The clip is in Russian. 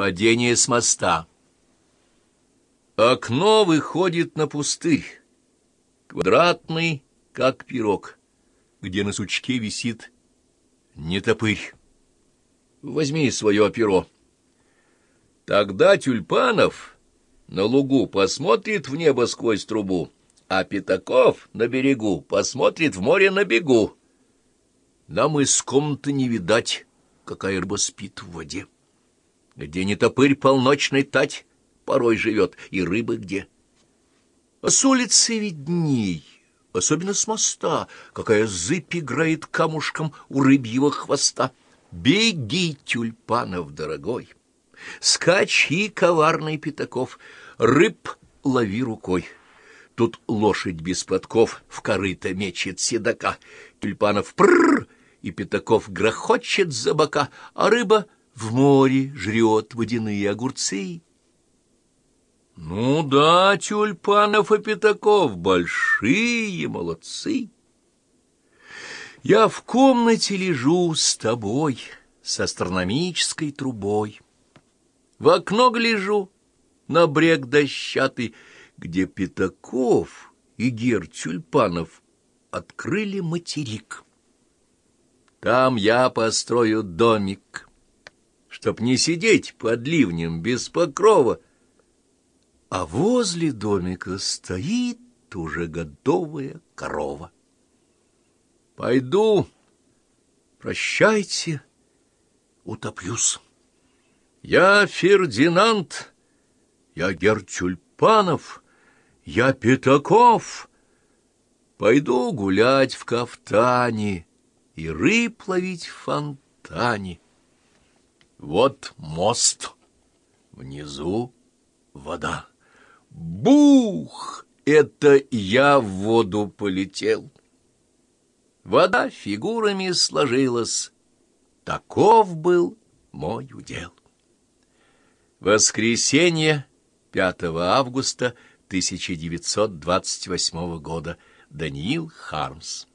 Падение с моста. Окно выходит на пустырь, квадратный, как пирог, где на сучке висит нетопырь. Возьми свое перо. Тогда Тюльпанов на лугу посмотрит в небо сквозь трубу, а Пятаков на берегу посмотрит в море на бегу. Нам из комнаты не видать, какая рыба спит в воде. Где не топырь полночной тать порой живет, и рыбы где. А с улицы видней, особенно с моста, какая зыбь играет камушком у рыбьего хвоста. Беги, тюльпанов дорогой, скачи, коварный пятаков, рыб лови рукой. Тут лошадь без подков в корыто мечет седока, тюльпанов прррр, и пятаков грохочет за бока, а рыба в море жрет водяные огурцы. Ну да, тюльпанов и пятаков большие молодцы. Я в комнате лежу с тобой, с астрономической трубой. В окно гляжу, на брег дощатый, где Пятаков и Гер Тюльпанов открыли материк. Там я построю домик, чтоб не сидеть под ливнем без покрова, а возле домика стоит уже готовая корова. Пойду, прощайте, утоплюсь. Я Фердинанд, я Гертюльпанов, я Пятаков. Пойду гулять в кафтане, и рыб ловить в фонтане. Вот мост, внизу вода. Бух! Это я в воду полетел. Вода фигурами сложилась. Таков был мой удел. Воскресенье, 5 августа 1928 года. Даниил Хармс